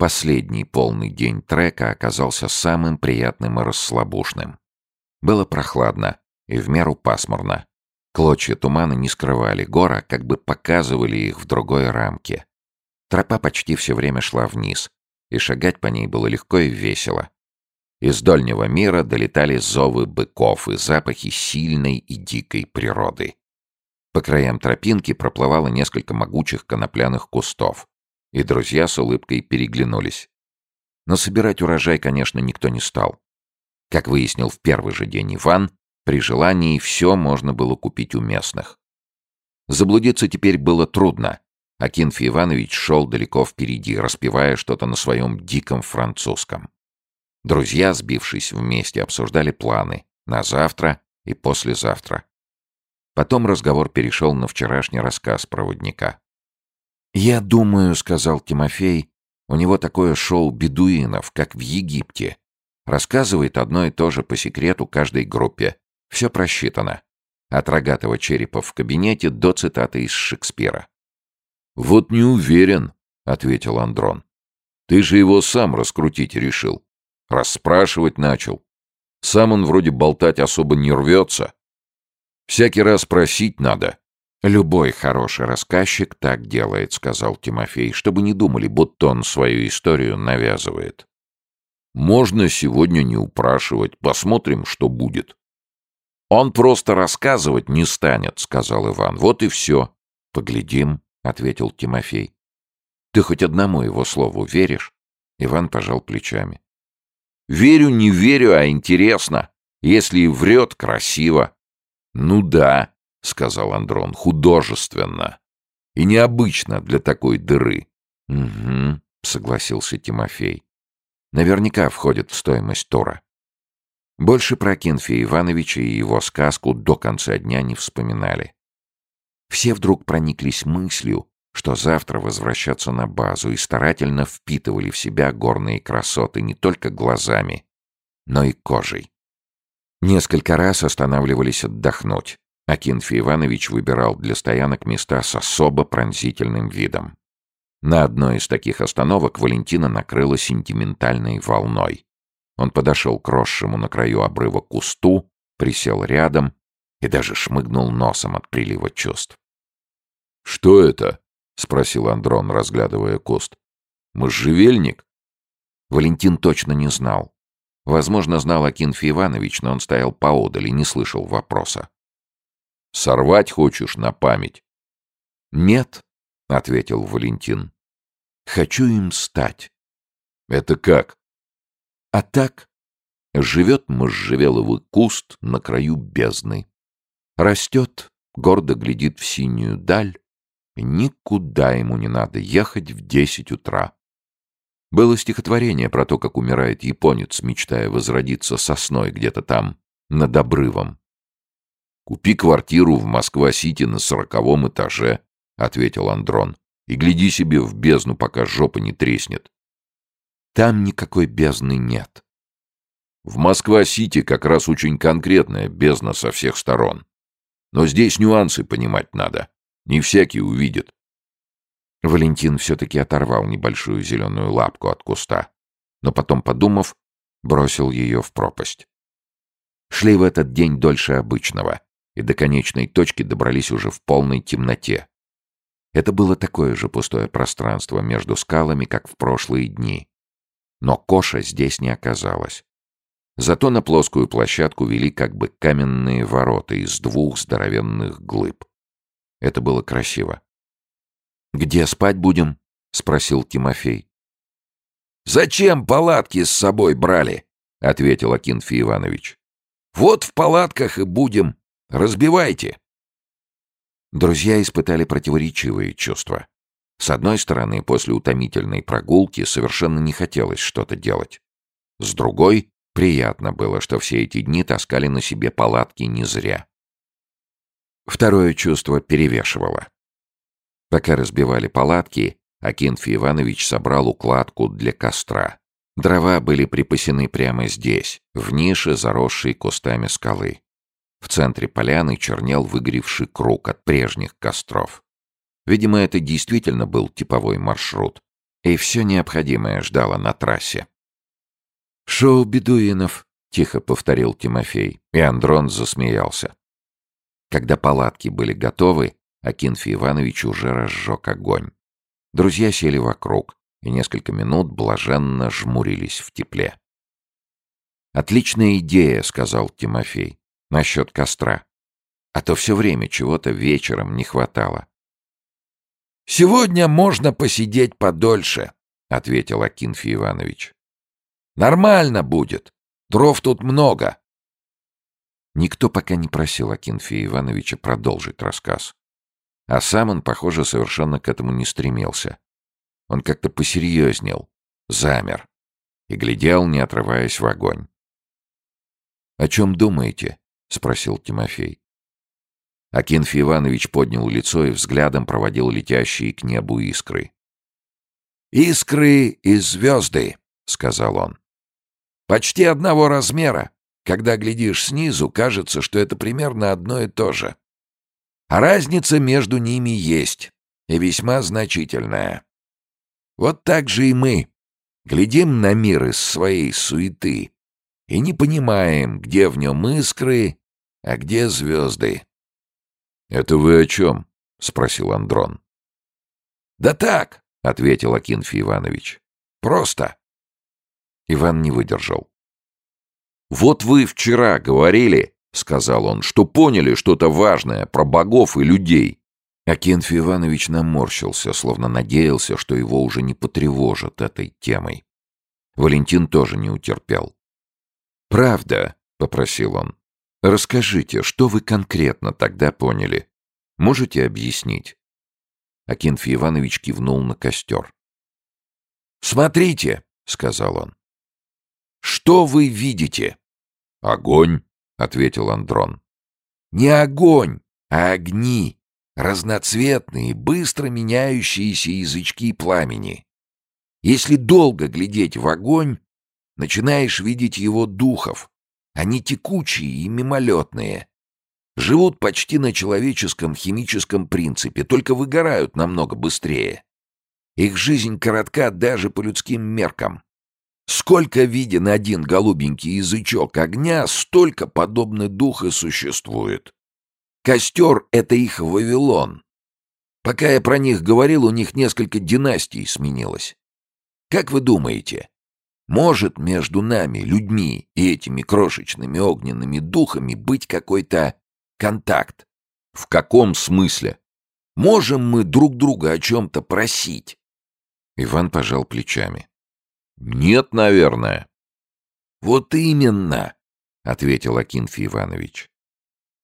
последний полный день трека оказался самым приятным и расслабушным. Было прохладно и в меру пасмурно. Клочья тумана не скрывали гора, как бы показывали их в другой рамке. Тропа почти все время шла вниз, и шагать по ней было легко и весело. Из дольнего мира долетали зовы быков и запахи сильной и дикой природы. По краям тропинки проплывало несколько могучих конопляных кустов, и друзья с улыбкой переглянулись. Но собирать урожай, конечно, никто не стал. Как выяснил в первый же день Иван, при желании все можно было купить у местных. Заблудиться теперь было трудно. Акинфий Иванович шел далеко впереди, распевая что-то на своем диком французском. Друзья, сбившись вместе, обсуждали планы на завтра и послезавтра. Потом разговор перешел на вчерашний рассказ проводника. «Я думаю», — сказал Тимофей, — «у него такое шоу бедуинов, как в Египте. Рассказывает одно и то же по секрету каждой группе, все просчитано. От рогатого черепа в кабинете до цитаты из Шекспира. «Вот не уверен», — ответил Андрон. «Ты же его сам раскрутить решил. Расспрашивать начал. Сам он вроде болтать особо не рвется. Всякий раз просить надо». «Любой хороший рассказчик так делает», — сказал Тимофей, чтобы не думали, будто он свою историю навязывает. «Можно сегодня не упрашивать. Посмотрим, что будет». «Он просто рассказывать не станет», — сказал Иван. «Вот и все». «Поглядим», — ответил Тимофей. «Ты хоть одному его слову веришь?» Иван пожал плечами. «Верю, не верю, а интересно. Если и врет, красиво». «Ну да», — сказал Андрон, — «художественно. И необычно для такой дыры». «Угу», — согласился Тимофей. «Наверняка входит в стоимость тура». Больше про Кенфия Ивановича и его сказку до конца дня не вспоминали. Все вдруг прониклись мыслью, что завтра возвращаться на базу и старательно впитывали в себя горные красоты не только глазами, но и кожей. Несколько раз останавливались отдохнуть. Акинфий Иванович выбирал для стоянок места с особо пронзительным видом. На одной из таких остановок Валентина накрыла сентиментальной волной. Он подошел к росшему на краю обрыва кусту, присел рядом и даже шмыгнул носом от прилива чувств. «Что это?» — спросил Андрон, разглядывая куст. «Можжевельник?» Валентин точно не знал. Возможно, знал Акинфий Иванович, но он стоял поодаль и не слышал вопроса. «Сорвать хочешь на память?» «Нет», — ответил Валентин. «Хочу им стать». «Это как?» А так живет можжевеловый куст на краю бездны. Растет, гордо глядит в синюю даль, никуда ему не надо ехать в десять утра. Было стихотворение про то, как умирает японец, мечтая возродиться сосной где-то там, над обрывом. «Купи квартиру в Москва-Сити на сороковом этаже», — ответил Андрон, «и гляди себе в бездну, пока жопа не треснет. Там никакой бездны нет. В Москва-Сити как раз очень конкретная бездна со всех сторон. Но здесь нюансы понимать надо. Не всякий увидит. Валентин все-таки оторвал небольшую зеленую лапку от куста, но потом, подумав, бросил ее в пропасть. Шли в этот день дольше обычного, и до конечной точки добрались уже в полной темноте. Это было такое же пустое пространство между скалами, как в прошлые дни. Но Коша здесь не оказалось. Зато на плоскую площадку вели как бы каменные ворота из двух здоровенных глыб. Это было красиво. «Где спать будем?» — спросил Тимофей. «Зачем палатки с собой брали?» — ответил Акинфий Иванович. «Вот в палатках и будем. Разбивайте». Друзья испытали противоречивые чувства. С одной стороны, после утомительной прогулки совершенно не хотелось что-то делать. С другой, приятно было, что все эти дни таскали на себе палатки не зря. Второе чувство перевешивало. Пока разбивали палатки, Акинфий Иванович собрал укладку для костра. Дрова были припасены прямо здесь, в нише, заросшей кустами скалы. В центре поляны чернел выгоревший круг от прежних костров. Видимо, это действительно был типовой маршрут. и все необходимое ждало на трассе. «Шоу бедуинов», — тихо повторил Тимофей, и Андрон засмеялся. Когда палатки были готовы, Акинфий Иванович уже разжег огонь. Друзья сели вокруг и несколько минут блаженно жмурились в тепле. «Отличная идея», — сказал Тимофей, — «насчет костра. А то все время чего-то вечером не хватало». «Сегодня можно посидеть подольше», — ответил Акинфий Иванович. «Нормально будет. Дров тут много». Никто пока не просил Акинфия Ивановича продолжить рассказ. А сам он, похоже, совершенно к этому не стремился. Он как-то посерьезнел, замер и глядел, не отрываясь в огонь. «О чем думаете?» — спросил Тимофей. Акинфий Иванович поднял лицо и взглядом проводил летящие к небу искры. «Искры и звезды», — сказал он. «Почти одного размера. Когда глядишь снизу, кажется, что это примерно одно и то же. А разница между ними есть, и весьма значительная. Вот так же и мы. Глядим на мир из своей суеты и не понимаем, где в нем искры, а где звезды. «Это вы о чем?» — спросил Андрон. «Да так», — ответил Акинфий Иванович. «Просто». Иван не выдержал. «Вот вы вчера говорили, — сказал он, — что поняли что-то важное про богов и людей». Акинфий Иванович наморщился, словно надеялся, что его уже не потревожат этой темой. Валентин тоже не утерпел. «Правда», — попросил он, — «расскажите, что вы конкретно тогда поняли? Можете объяснить?» Акинфий Иванович кивнул на костер. «Смотрите», — сказал он. «Что вы видите?» «Огонь», — ответил Андрон. «Не огонь, а огни, разноцветные, быстро меняющиеся язычки пламени. Если долго глядеть в огонь, Начинаешь видеть его духов. Они текучие и мимолетные. Живут почти на человеческом химическом принципе, только выгорают намного быстрее. Их жизнь коротка даже по людским меркам. Сколько виден один голубенький язычок огня, столько подобный дух и существует. Костер — это их Вавилон. Пока я про них говорил, у них несколько династий сменилось. Как вы думаете, может между нами, людьми и этими крошечными огненными духами быть какой-то контакт? В каком смысле? Можем мы друг друга о чем-то просить? Иван пожал плечами. Нет, наверное. Вот именно, ответил Акинфий Иванович.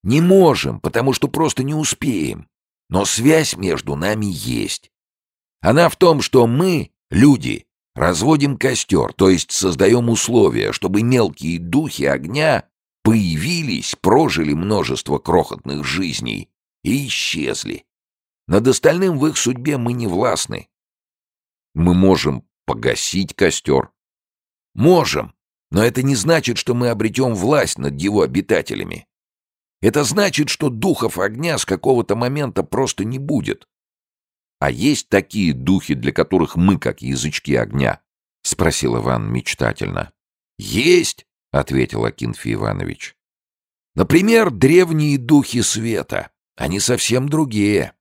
Не можем, потому что просто не успеем. Но связь между нами есть. Она в том, что мы, люди, Разводим костер, то есть создаем условия, чтобы мелкие духи огня появились, прожили множество крохотных жизней и исчезли. Над остальным в их судьбе мы не властны. Мы можем погасить костер. Можем, но это не значит, что мы обретем власть над его обитателями. Это значит, что духов огня с какого-то момента просто не будет. «А есть такие духи, для которых мы как язычки огня?» — спросил Иван мечтательно. «Есть», — ответил Акинфий Иванович. «Например, древние духи света. Они совсем другие.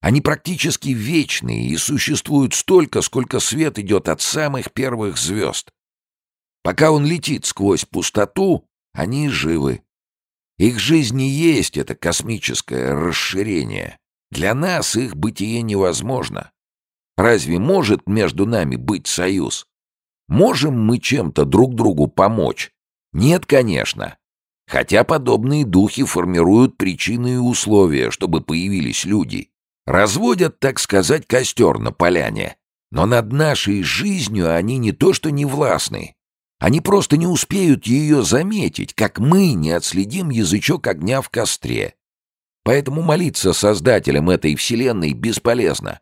Они практически вечные и существуют столько, сколько свет идет от самых первых звезд. Пока он летит сквозь пустоту, они живы. Их жизни есть это космическое расширение. Для нас их бытие невозможно. Разве может между нами быть союз? Можем мы чем-то друг другу помочь? Нет, конечно. Хотя подобные духи формируют причины и условия, чтобы появились люди. Разводят, так сказать, костер на поляне. Но над нашей жизнью они не то что не властны. Они просто не успеют ее заметить, как мы не отследим язычок огня в костре. Поэтому молиться создателям этой вселенной бесполезно.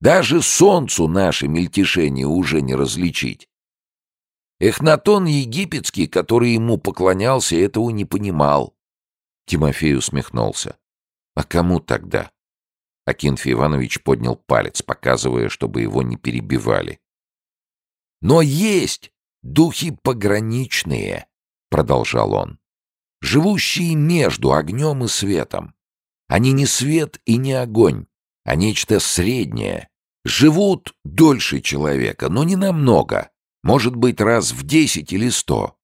Даже солнцу наше мельтешение уже не различить. Эхнатон египетский, который ему поклонялся, этого не понимал. Тимофей усмехнулся. А кому тогда? Акинфий Иванович поднял палец, показывая, чтобы его не перебивали. «Но есть духи пограничные», — продолжал он, — «живущие между огнем и светом. Они не свет и не огонь, а нечто среднее. Живут дольше человека, но не намного, может быть, раз в десять или сто.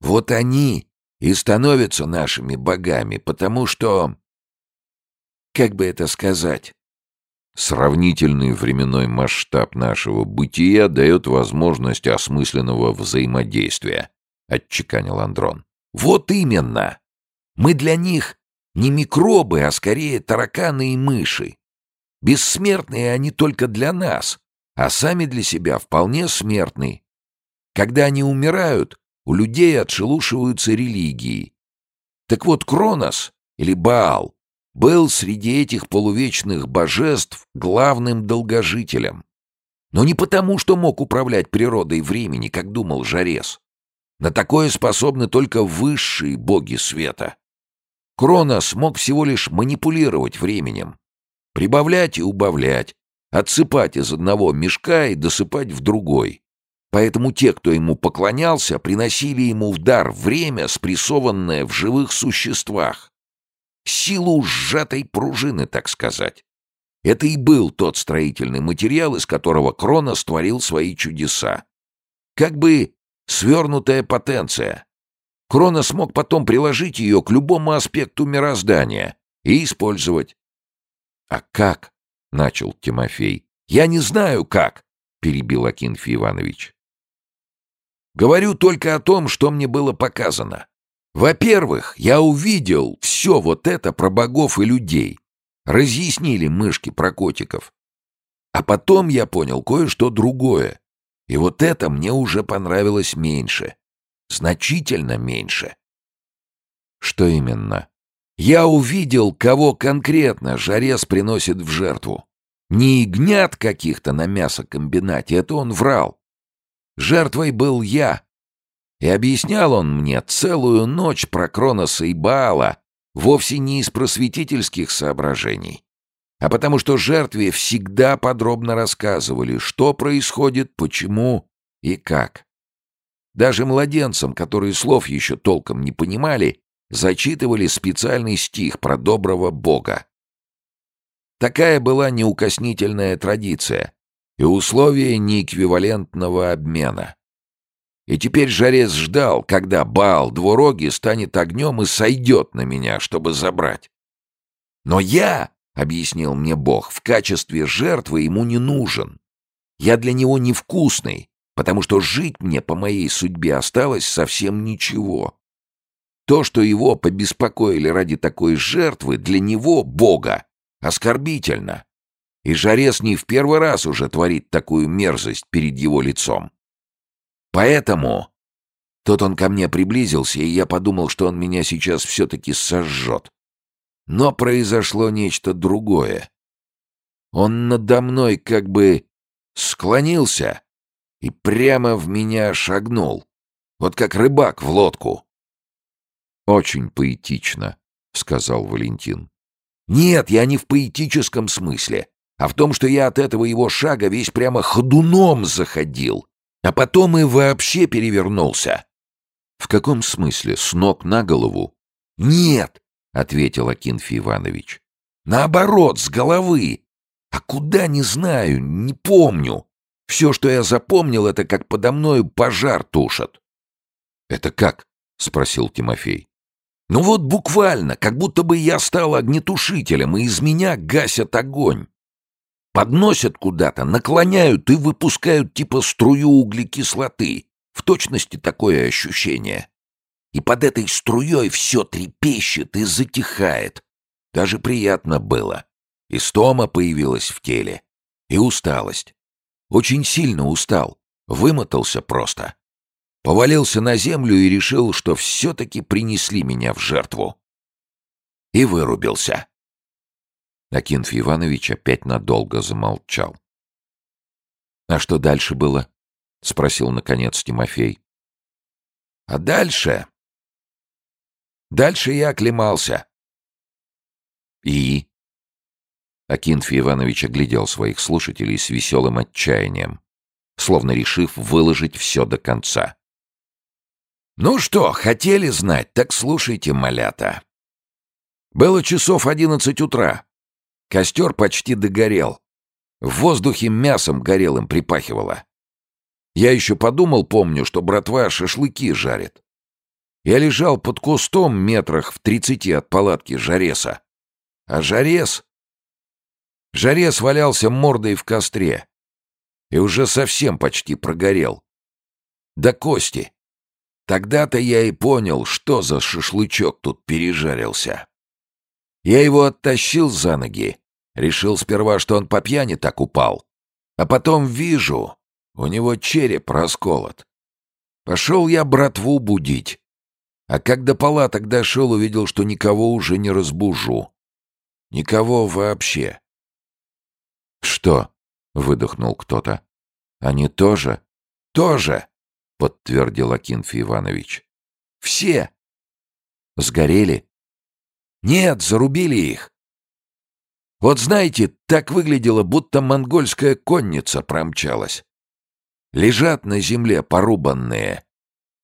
Вот они и становятся нашими богами, потому что как бы это сказать? Сравнительный временной масштаб нашего бытия дает возможность осмысленного взаимодействия, отчеканил Андрон. Вот именно! Мы для них не микробы, а скорее тараканы и мыши. Бессмертные они только для нас, а сами для себя вполне смертны. Когда они умирают, у людей отшелушиваются религии. Так вот, Кронос или Баал был среди этих полувечных божеств главным долгожителем. Но не потому, что мог управлять природой времени, как думал Жарес. На такое способны только высшие боги света. Кронос мог всего лишь манипулировать временем, прибавлять и убавлять, отсыпать из одного мешка и досыпать в другой. Поэтому те, кто ему поклонялся, приносили ему в дар время, спрессованное в живых существах силу сжатой пружины, так сказать. Это и был тот строительный материал, из которого Кронос творил свои чудеса. Как бы свернутая потенция. Кронос мог потом приложить ее к любому аспекту мироздания и использовать. «А как?» — начал Тимофей. «Я не знаю, как», — перебил Акинфий Иванович. «Говорю только о том, что мне было показано. Во-первых, я увидел все вот это про богов и людей. Разъяснили мышки про котиков. А потом я понял кое-что другое. И вот это мне уже понравилось меньше. Значительно меньше. Что именно? Я увидел, кого конкретно жарес приносит в жертву. Не ягнят каких-то на мясокомбинате, это он врал. Жертвой был я, и объяснял он мне целую ночь про Кроноса и Баала вовсе не из просветительских соображений, а потому что жертве всегда подробно рассказывали, что происходит, почему и как. Даже младенцам, которые слов еще толком не понимали, зачитывали специальный стих про доброго Бога. Такая была неукоснительная традиция и условие неэквивалентного обмена. И теперь Жарец ждал, когда Баал двуроги станет огнем и сойдет на меня, чтобы забрать. Но я, — объяснил мне Бог, — в качестве жертвы ему не нужен. Я для него невкусный, потому что жить мне по моей судьбе осталось совсем ничего. То, что его побеспокоили ради такой жертвы, для него, Бога, оскорбительно. И Жарес не в первый раз уже творит такую мерзость перед его лицом. Поэтому... Тут он ко мне приблизился, и я подумал, что он меня сейчас все-таки сожжет. Но произошло нечто другое. Он надо мной как бы склонился и прямо в меня шагнул. Вот как рыбак в лодку. «Очень поэтично», — сказал Валентин. «Нет, я не в поэтическом смысле, а в том, что я от этого его шага весь прямо ходуном заходил, а потом и вообще перевернулся. В каком смысле? С ног на голову? Нет, ответил Акинфий Иванович. Наоборот, с головы. А куда, не знаю, не помню. Все, что я запомнил, это как подо мною пожар тушат. Это как? Спросил Тимофей. Ну вот буквально, как будто бы я стал огнетушителем, и из меня гасят огонь. Подносят куда-то, наклоняют и выпускают типа струю углекислоты. В точности такое ощущение. И под этой струей все трепещет и затихает. Даже приятно было. И стома появилась в теле. И усталость. Очень сильно устал. Вымотался просто. Повалился на землю и решил, что все-таки принесли меня в жертву. И вырубился. Акинфий Иванович опять надолго замолчал. «А что дальше было?» — спросил, наконец, Тимофей. «А дальше...» «Дальше я оклемался». «И?» Акинфий Иванович оглядел своих слушателей с веселым отчаянием, словно решив выложить все до конца. «Ну что, хотели знать, так слушайте, малята. Было часов одиннадцать утра. Костер почти догорел. В воздухе мясом горелым припахивало. Я еще подумал, помню, что братва шашлыки жарит. Я лежал под кустом метрах в тридцати от палатки Жареса. А Жарес... Жарес валялся мордой в костре. И уже совсем почти прогорел. До кости. Тогда-то я и понял, что за шашлычок тут пережарился. Я его оттащил за ноги. Решил сперва, что он по пьяни так упал. А потом вижу, у него череп расколот. Пошел я братву будить. А как до палаток дошел, увидел, что никого уже не разбужу. Никого вообще. «Что?» — выдохнул кто-то. «Они тоже?» «Тоже!» — подтвердил Акинфий Иванович. «Все!» «Сгорели?» «Нет, зарубили их. Вот знаете, так выглядело, будто монгольская конница промчалась. Лежат на земле порубанные.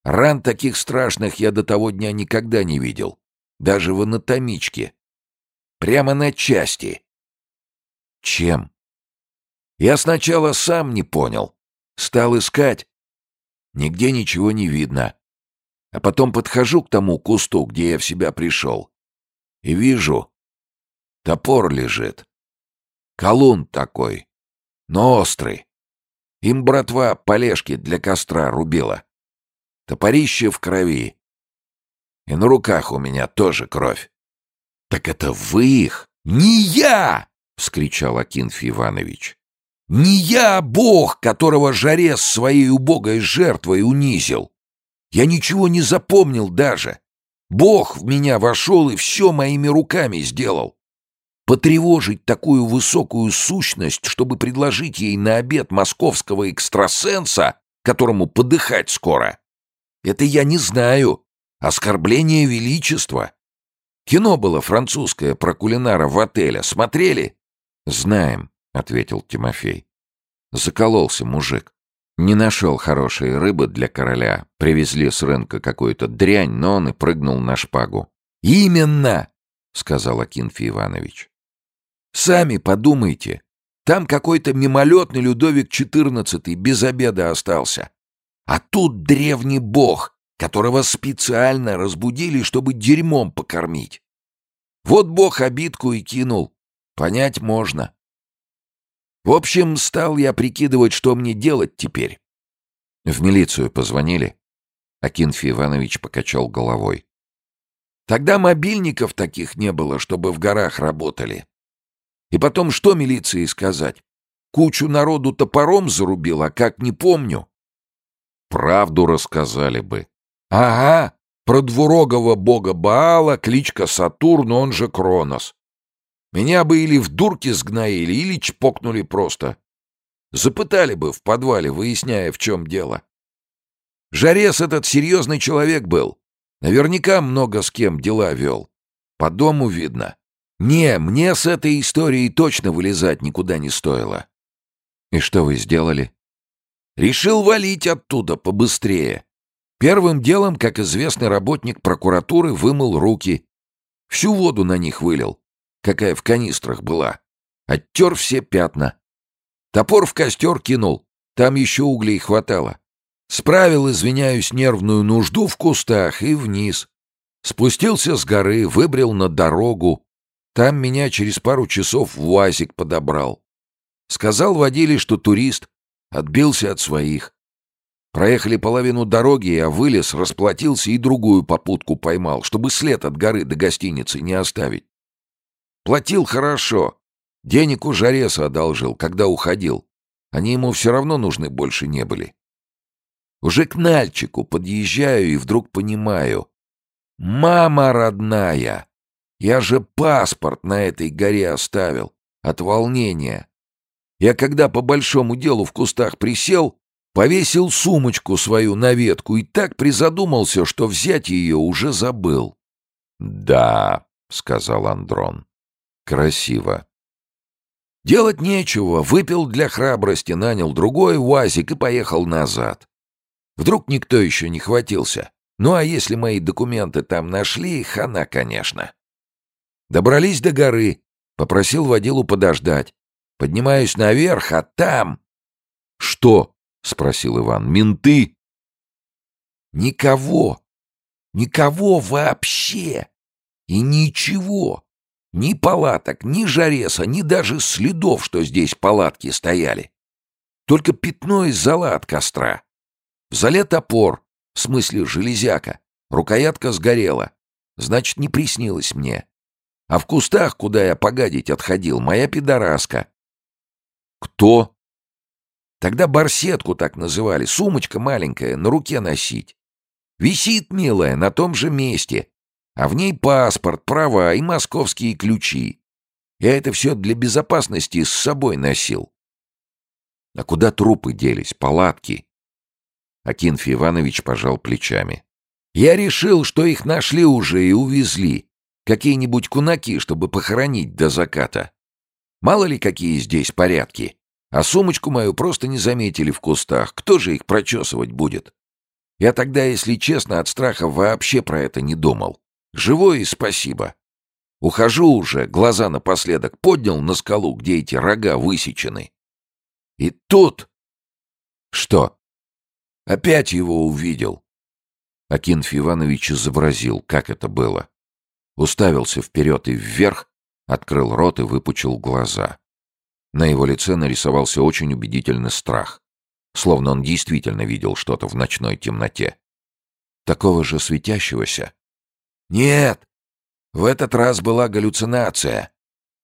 Ран таких страшных я до того дня никогда не видел. Даже в анатомичке. Прямо на части. Чем? Я сначала сам не понял. Стал искать. Нигде ничего не видно. А потом подхожу к тому кусту, где я в себя пришел. И вижу, топор лежит. Колун такой, но острый. Им братва полежки для костра рубила. Топорище в крови. И на руках у меня тоже кровь. «Так это вы их?» «Не я!» — вскричал Акинфий Иванович. «Не я, а Бог, которого жарес своей убогой жертвой унизил. Я ничего не запомнил даже. Бог в меня вошел и все моими руками сделал. Потревожить такую высокую сущность, чтобы предложить ей на обед московского экстрасенса, которому подыхать скоро. Это я не знаю. Оскорбление величества. Кино было французское про кулинара в отеле. Смотрели? Знаем, ответил Тимофей. Закололся мужик. Не нашел хорошей рыбы для короля. Привезли с рынка какую-то дрянь, но он и прыгнул на шпагу. «Именно!» — сказал Акинфий Иванович. Сами подумайте. Там какой-то мимолетный Людовик XIV без обеда остался. А тут древний бог, которого специально разбудили, чтобы дерьмом покормить. Вот бог обидку и кинул. Понять можно. В общем, стал я прикидывать, что мне делать теперь. В милицию позвонили. Акинфий Иванович покачал головой. Тогда мобильников таких не было, чтобы в горах работали. И потом, что милиции сказать? Кучу народу топором зарубил, а как не помню. Правду рассказали бы. Ага, про двурогого бога Баала, кличка Сатурн, он же Кронос. Меня бы или в дурке сгноили, или чпокнули просто. Запытали бы в подвале, выясняя, в чем дело. Жарес этот серьезный человек был. Наверняка много с кем дела вел. По дому видно. «Не, мне с этой историей точно вылезать никуда не стоило». «И что вы сделали?» «Решил валить оттуда побыстрее. Первым делом, как известный работник прокуратуры, вымыл руки. Всю воду на них вылил, какая в канистрах была. Оттер все пятна. Топор в костер кинул, там еще углей хватало. Справил, извиняюсь, нервную нужду в кустах и вниз. Спустился с горы, выбрел на дорогу, там меня через пару часов в УАЗик подобрал. Сказал водиле, что турист, отбился от своих. Проехали половину дороги, я вылез, расплатился и другую попутку поймал, чтобы след от горы до гостиницы не оставить. Платил хорошо. Денег у Жареса одолжил, когда уходил. Они ему все равно нужны больше не были. Уже к Нальчику подъезжаю и вдруг понимаю. Мама родная! Я же паспорт на этой горе оставил. От волнения. Я когда по большому делу в кустах присел, повесил сумочку свою на ветку и так призадумался, что взять ее уже забыл. «Да», — сказал Андрон, — «красиво. Делать нечего, выпил для храбрости, нанял другой УАЗик и поехал назад. Вдруг никто еще не хватился. Ну а если мои документы там нашли, хана, конечно. Добрались до горы, попросил водилу подождать. Поднимаюсь наверх, а там... «Что?» — спросил Иван. «Менты?» «Никого! Никого вообще! И ничего! Ни палаток, ни жареса, ни даже следов, что здесь палатки стояли. Только пятно из зала от костра. В зале топор, в смысле железяка. Рукоятка сгорела. Значит, не приснилось мне. А в кустах, куда я погадить отходил, моя пидораска. Кто? Тогда барсетку так называли, сумочка маленькая, на руке носить. Висит, милая, на том же месте, а в ней паспорт, права и московские ключи. Я это все для безопасности с собой носил. А куда трупы делись, палатки? Акинфий Иванович пожал плечами. Я решил, что их нашли уже и увезли. Какие-нибудь кунаки, чтобы похоронить до заката. Мало ли какие здесь порядки. А сумочку мою просто не заметили в кустах. Кто же их прочесывать будет? Я тогда, если честно, от страха вообще про это не думал. Живой и спасибо. Ухожу уже, глаза напоследок поднял на скалу, где эти рога высечены. И тут... Что? Опять его увидел. Акинф Иванович изобразил, как это было. Уставился вперед и вверх, открыл рот и выпучил глаза. На его лице нарисовался очень убедительный страх, словно он действительно видел что-то в ночной темноте. Такого же светящегося, нет, в этот раз была галлюцинация.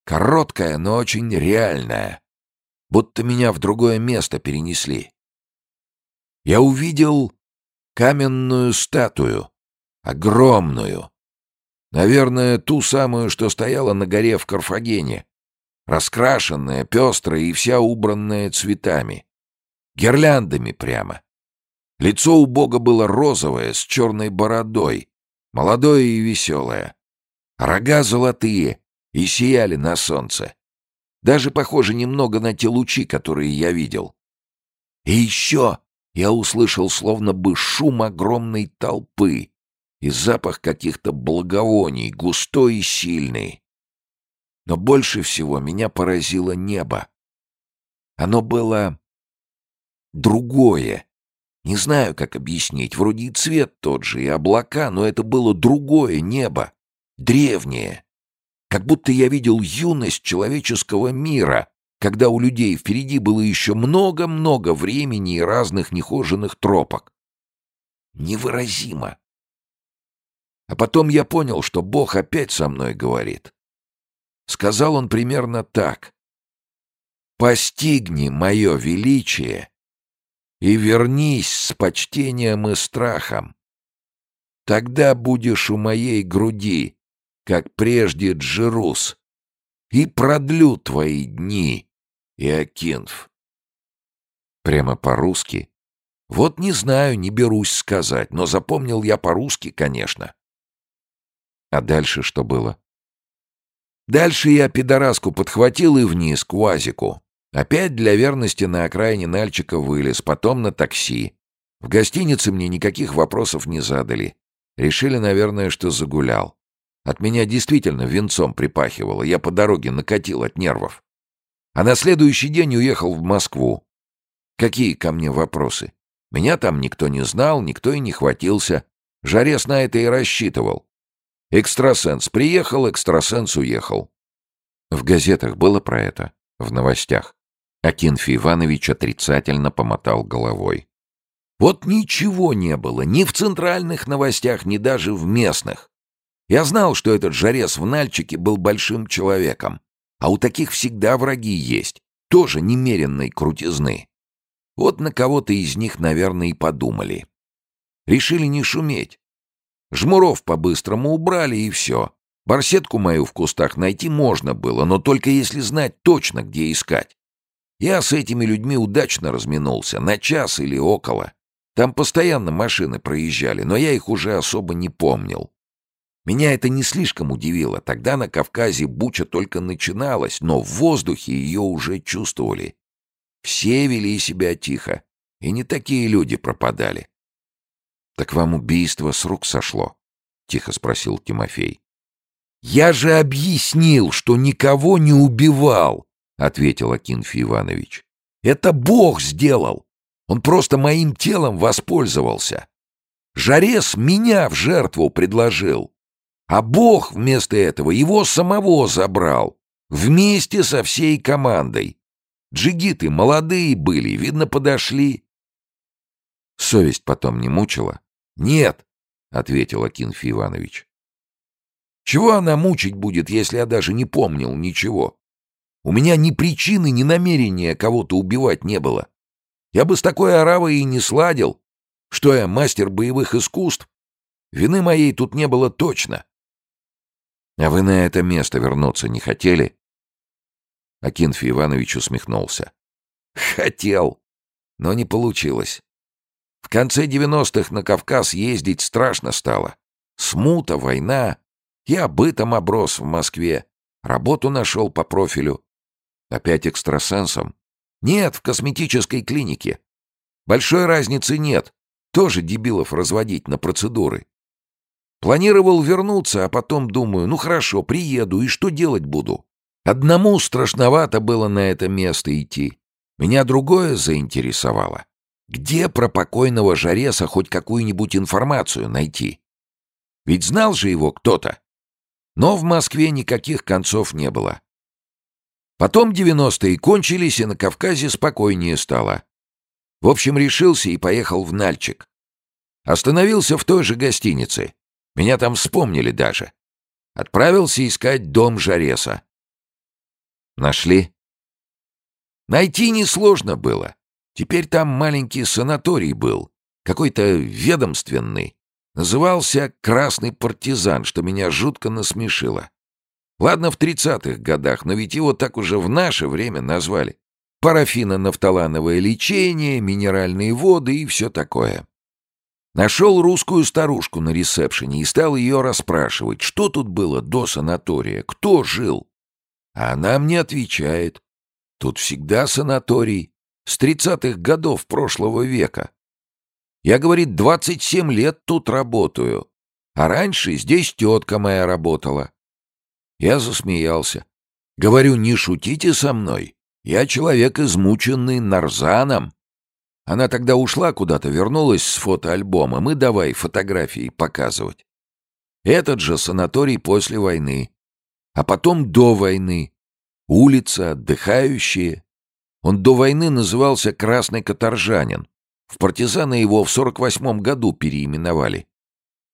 Короткая, но очень реальная. Будто меня в другое место перенесли. Я увидел каменную статую. Огромную. Наверное, ту самую, что стояла на горе в Карфагене. Раскрашенная, пестрая и вся убранная цветами. Гирляндами прямо. Лицо у бога было розовое, с черной бородой, молодое и веселое. Рога золотые и сияли на солнце. Даже похоже немного на те лучи, которые я видел. И еще я услышал словно бы шум огромной толпы и запах каких-то благовоний, густой и сильный. Но больше всего меня поразило небо. Оно было другое, не знаю, как объяснить. Вроде и цвет тот же, и облака, но это было другое небо. Древнее. Как будто я видел юность человеческого мира, когда у людей впереди было еще много-много времени и разных нехоженных тропок. Невыразимо. А потом я понял, что Бог опять со мной говорит. Сказал он примерно так. «Постигни мое величие и вернись с почтением и страхом. Тогда будешь у моей груди, как прежде Джерус, и продлю твои дни, Иокинф. Прямо по-русски? Вот не знаю, не берусь сказать, но запомнил я по-русски, конечно. А дальше что было? Дальше я пидораску подхватил и вниз, к УАЗику. Опять для верности на окраине Нальчика вылез, потом на такси. В гостинице мне никаких вопросов не задали. Решили, наверное, что загулял. От меня действительно венцом припахивало, я по дороге накатил от нервов. А на следующий день уехал в Москву. Какие ко мне вопросы? Меня там никто не знал, никто и не хватился. Жарес на это и рассчитывал. Экстрасенс приехал, экстрасенс уехал. В газетах было про это, в новостях. Акинфий Иванович отрицательно помотал головой. Вот ничего не было, ни в центральных новостях, ни даже в местных. Я знал, что этот жарес в Нальчике был большим человеком, а у таких всегда враги есть, тоже немеренной крутизны. Вот на кого-то из них, наверное, и подумали. Решили не шуметь. Жмуров по-быстрому убрали, и все. Барсетку мою в кустах найти можно было, но только если знать точно, где искать. Я с этими людьми удачно разминулся, на час или около. Там постоянно машины проезжали, но я их уже особо не помнил. Меня это не слишком удивило. Тогда на Кавказе буча только начиналась, но в воздухе ее уже чувствовали. Все вели себя тихо, и не такие люди пропадали. «Так вам убийство с рук сошло?» — тихо спросил Тимофей. «Я же объяснил, что никого не убивал», — ответил Акинфий Иванович. «Это Бог сделал. Он просто моим телом воспользовался. Жарес меня в жертву предложил, а Бог вместо этого его самого забрал, вместе со всей командой. Джигиты молодые были, видно, подошли. Совесть потом не мучила? Нет, — ответил Акинфий Иванович. Чего она мучить будет, если я даже не помнил ничего? У меня ни причины, ни намерения кого-то убивать не было. Я бы с такой оравой и не сладил. Что я, мастер боевых искусств? Вины моей тут не было точно. А вы на это место вернуться не хотели? Акинфий Иванович усмехнулся. Хотел, но не получилось. В конце девяностых на Кавказ ездить страшно стало. Смута, война. Я бытом оброс в Москве. Работу нашел по профилю. Опять экстрасенсом? Нет, в косметической клинике. Большой разницы нет. Тоже дебилов разводить на процедуры. Планировал вернуться, а потом думаю, ну хорошо, приеду, и что делать буду? Одному страшновато было на это место идти. Меня другое заинтересовало. Где про покойного Жареса хоть какую-нибудь информацию найти? Ведь знал же его кто-то. Но в Москве никаких концов не было. Потом девяностые кончились, и на Кавказе спокойнее стало. В общем, решился и поехал в Нальчик. Остановился в той же гостинице. Меня там вспомнили даже. Отправился искать дом Жареса. Нашли? Найти несложно было. Теперь там маленький санаторий был, какой-то ведомственный. Назывался «Красный партизан», что меня жутко насмешило. Ладно, в тридцатых годах, но ведь его так уже в наше время назвали. Парафино-нафталановое лечение, минеральные воды и все такое. Нашел русскую старушку на ресепшене и стал ее расспрашивать, что тут было до санатория, кто жил. А она мне отвечает. Тут всегда санаторий. С тридцатых годов прошлого века. Я, говорит, двадцать семь лет тут работаю. А раньше здесь тетка моя работала. Я засмеялся. Говорю, не шутите со мной. Я человек, измученный нарзаном. Она тогда ушла куда-то, вернулась с фотоальбомом и давай фотографии показывать. Этот же санаторий после войны а потом до войны. Улица, отдыхающие. Он до войны назывался «Красный каторжанин». В партизаны его в 48-м году переименовали.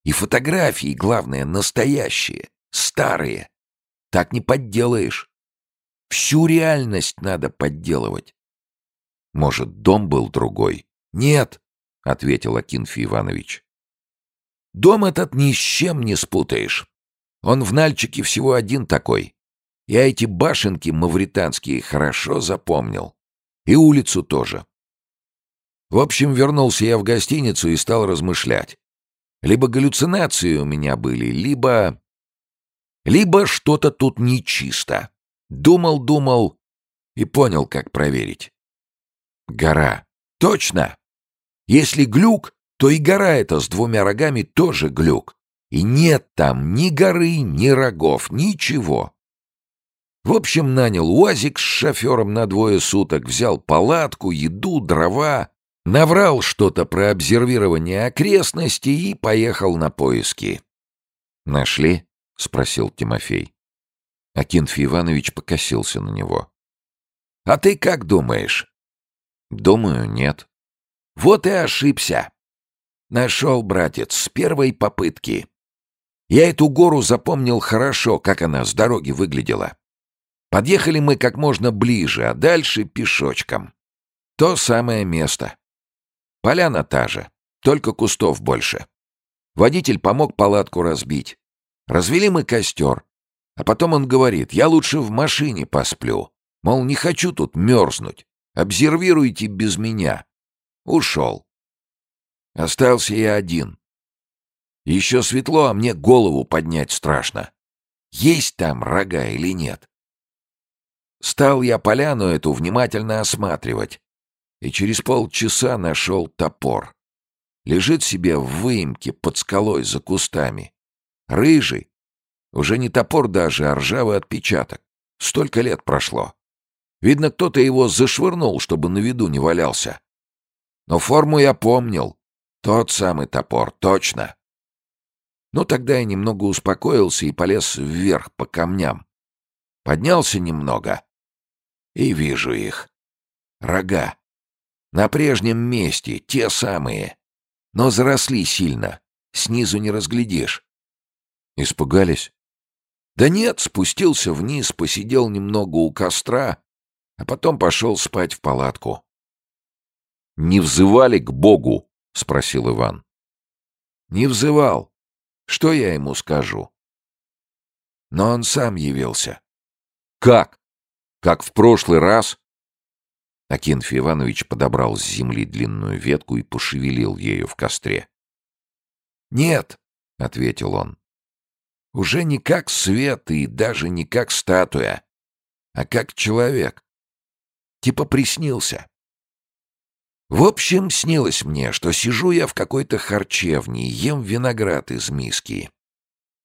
И фотографии, главное, настоящие, старые. Так не подделаешь. Всю реальность надо подделывать. Может, дом был другой? Нет, — ответил Акинфий Иванович. Дом этот ни с чем не спутаешь. Он в Нальчике всего один такой. Я эти башенки мавританские хорошо запомнил. И улицу тоже. В общем, вернулся я в гостиницу и стал размышлять. Либо галлюцинации у меня были, либо... Либо что-то тут нечисто. Думал-думал и понял, как проверить. Гора. Точно. Если глюк, то и гора эта с двумя рогами тоже глюк. И нет там ни горы, ни рогов, ничего. В общем, нанял УАЗик с шофером на двое суток, взял палатку, еду, дрова, наврал что-то про обсервирование окрестностей и поехал на поиски. «Нашли?» — спросил Тимофей. Акинфий Иванович покосился на него. «А ты как думаешь?» «Думаю, нет». «Вот и ошибся. Нашел, братец, с первой попытки. Я эту гору запомнил хорошо, как она с дороги выглядела. Подъехали мы как можно ближе, а дальше пешочком. То самое место. Поляна та же, только кустов больше. Водитель помог палатку разбить. Развели мы костер. А потом он говорит, я лучше в машине посплю. Мол, не хочу тут мерзнуть. Обсервируйте без меня. Ушел. Остался я один. Еще светло, а мне голову поднять страшно. Есть там рога или нет? Стал я поляну эту внимательно осматривать, и через полчаса нашел топор. Лежит себе в выемке под скалой за кустами. Рыжий. Уже не топор даже, а ржавый отпечаток. Столько лет прошло. Видно, кто-то его зашвырнул, чтобы на виду не валялся. Но форму я помнил. Тот самый топор, точно. Ну, тогда я немного успокоился и полез вверх по камням. Поднялся немного. И вижу их. Рога. На прежнем месте, те самые. Но заросли сильно. Снизу не разглядишь. Испугались? Да нет, спустился вниз, посидел немного у костра, а потом пошел спать в палатку. «Не взывали к Богу?» — спросил Иван. «Не взывал. Что я ему скажу?» Но он сам явился. «Как? Как в прошлый раз?» Акинфий Иванович подобрал с земли длинную ветку и пошевелил ею в костре. «Нет», — ответил он, — «уже не как свет и даже не как статуя, а как человек. Типа приснился. В общем, снилось мне, что сижу я в какой-то харчевне ем виноград из миски.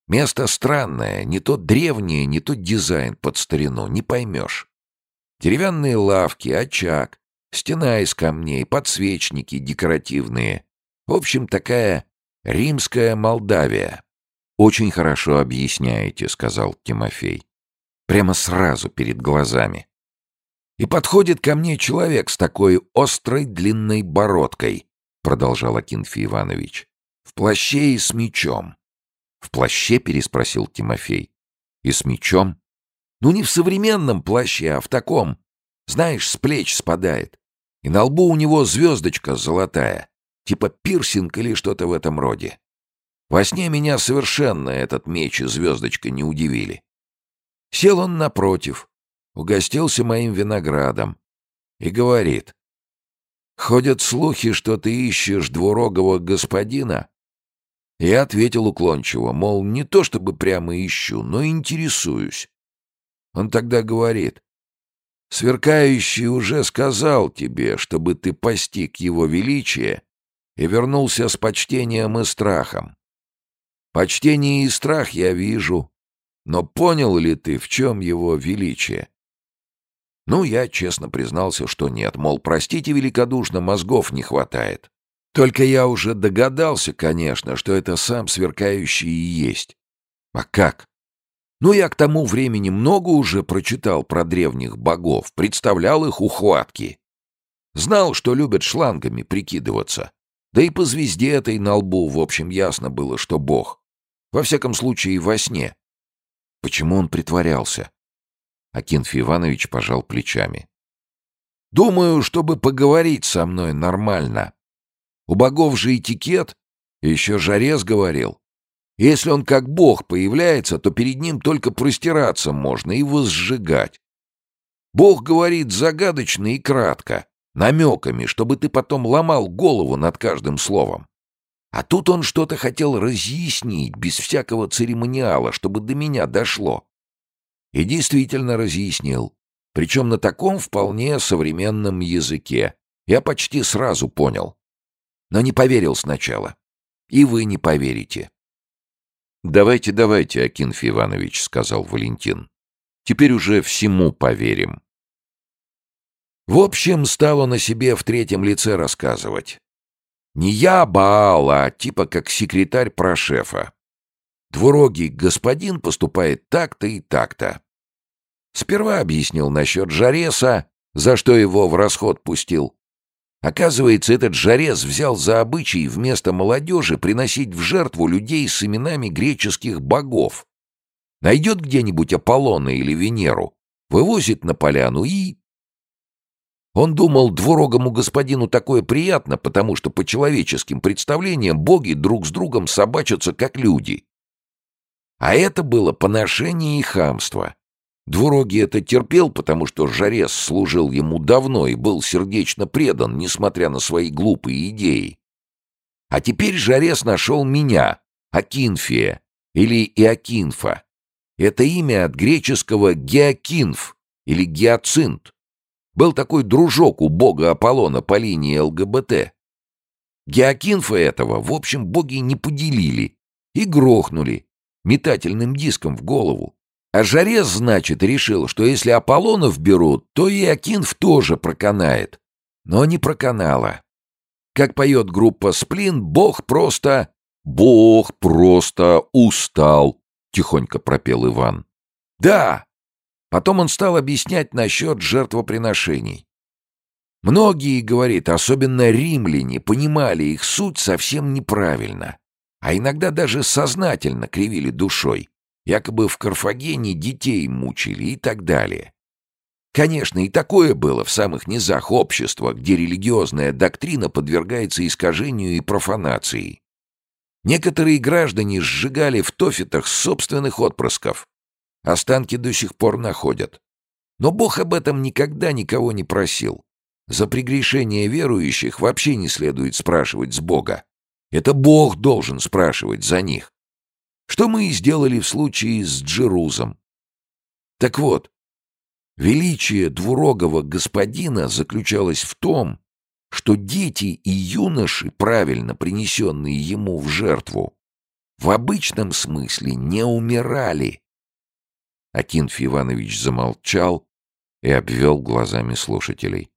Место странное, не то древнее, не то дизайн под старину, не поймешь. Деревянные лавки, очаг, стена из камней, подсвечники декоративные. В общем, такая римская Молдавия. «Очень хорошо объясняете», — сказал Тимофей. «Прямо сразу перед глазами. И подходит ко мне человек с такой острой длинной бородкой, продолжал Акинфий Иванович, в плаще и с мечом. В плаще переспросил Тимофей. И с мечом? Ну не в современном плаще, а в таком. Знаешь, с плеч спадает. И на лбу у него звездочка золотая, типа пирсинг или что-то в этом роде. Во сне меня совершенно этот меч и звездочка не удивили. Сел он напротив, угостился моим виноградом и говорит, «Ходят слухи, что ты ищешь двурогого господина?» Я ответил уклончиво, мол, не то чтобы прямо ищу, но интересуюсь. Он тогда говорит, «Сверкающий уже сказал тебе, чтобы ты постиг его величие и вернулся с почтением и страхом. Почтение и страх я вижу, но понял ли ты, в чем его величие? Ну, я честно признался, что нет, мол, простите великодушно, мозгов не хватает. Только я уже догадался, конечно, что это сам сверкающий и есть. А как? Ну, я к тому времени много уже прочитал про древних богов, представлял их ухватки. Знал, что любят шлангами прикидываться. Да и по звезде этой на лбу, в общем, ясно было, что бог. Во всяком случае, во сне. Почему он притворялся? Акинфий Иванович пожал плечами. «Думаю, чтобы поговорить со мной нормально. У богов же этикет, еще Жарез говорил. Если он как бог появляется, то перед ним только простираться можно и возжигать. Бог говорит загадочно и кратко, намеками, чтобы ты потом ломал голову над каждым словом. А тут он что-то хотел разъяснить, без всякого церемониала, чтобы до меня дошло. И действительно разъяснил. Причем на таком вполне современном языке. Я почти сразу понял. Но не поверил сначала. И вы не поверите. «Давайте, давайте, Акинфий Иванович», — сказал Валентин. «Теперь уже всему поверим». В общем, стало на себе в третьем лице рассказывать. Не я Баал, а типа как секретарь про шефа. Двурогий господин поступает так-то и так-то. Сперва объяснил насчет Жареса, за что его в расход пустил. Оказывается, этот Жарес взял за обычай вместо молодежи приносить в жертву людей с именами греческих богов. Найдет где-нибудь Аполлона или Венеру, вывозит на поляну и... Он думал, двурогому господину такое приятно, потому что по человеческим представлениям боги друг с другом собачатся как люди. А это было поношение и хамство. Двурогий это терпел, потому что Жарес служил ему давно и был сердечно предан, несмотря на свои глупые идеи. А теперь Жарес нашел меня, Акинфия или Иокинфа. Это имя от греческого геокинф или гиацинт. Был такой дружок у бога Аполлона по линии ЛГБТ. Геокинфа этого, в общем, боги не поделили и грохнули метательным диском в голову. А Жарес, значит, решил, что если Аполлонов берут, то и Акинф тоже проканает. Но не проканала. Как поет группа «Сплин», бог просто... «Бог просто устал», — тихонько пропел Иван. «Да!» Потом он стал объяснять насчет жертвоприношений. Многие, говорит, особенно римляне, понимали их суть совсем неправильно, а иногда даже сознательно кривили душой. Якобы в Карфагене детей мучили и так далее. Конечно, и такое было в самых низах общества, где религиозная доктрина подвергается искажению и профанации. Некоторые граждане сжигали в тофетах собственных отпрысков. Останки до сих пор находят. Но Бог об этом никогда никого не просил. За прегрешение верующих вообще не следует спрашивать с Бога. Это Бог должен спрашивать за них. Что мы и сделали в случае с Джерузом. Так вот, величие двурогого господина заключалось в том, что дети и юноши, правильно принесенные ему в жертву, в обычном смысле не умирали. Акинф Иванович замолчал и обвел глазами слушателей.